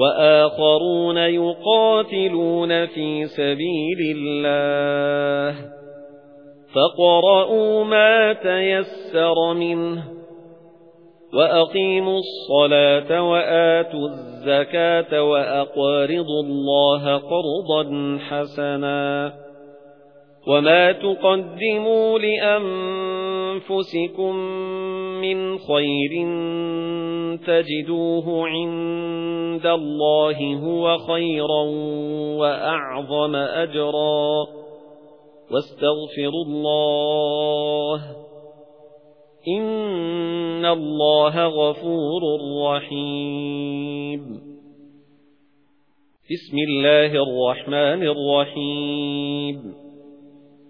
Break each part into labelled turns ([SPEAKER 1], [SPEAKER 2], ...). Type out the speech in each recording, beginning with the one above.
[SPEAKER 1] وآخرون يقاتلون في سبيل الله فقرأوا ما تيسر منه وأقيموا الصلاة وآتوا الزكاة وأقرضوا الله قرضا حسنا وما تقدموا لأمنا أَنفُسِكُم مِّنْ خَيْرٍ تَجِدُوهُ عِندَ اللَّهِ هُوَ خَيْرًا وَأَعْظَمَ أَجْرًا وَاسْتَغْفِرُوا اللَّهَ إِنَّ اللَّهَ غَفُورٌ رَّحِيمٌ بِسْمِ اللَّهِ الرَّحْمَنِ الرَّحِيمِ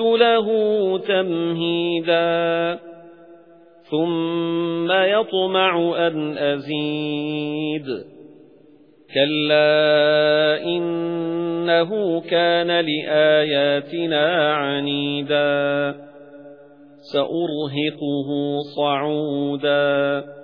[SPEAKER 1] وَمَهَّدتُّ لَهُ تَمْهِيدًا ثُمَّ يَطْمَعُ أَنْ أَزِيدَ كَلَّا إِنَّهُ كَانَ لِآيَاتِنَا عَنِيدًا سَأُرْهِقُهُ صَعُودًا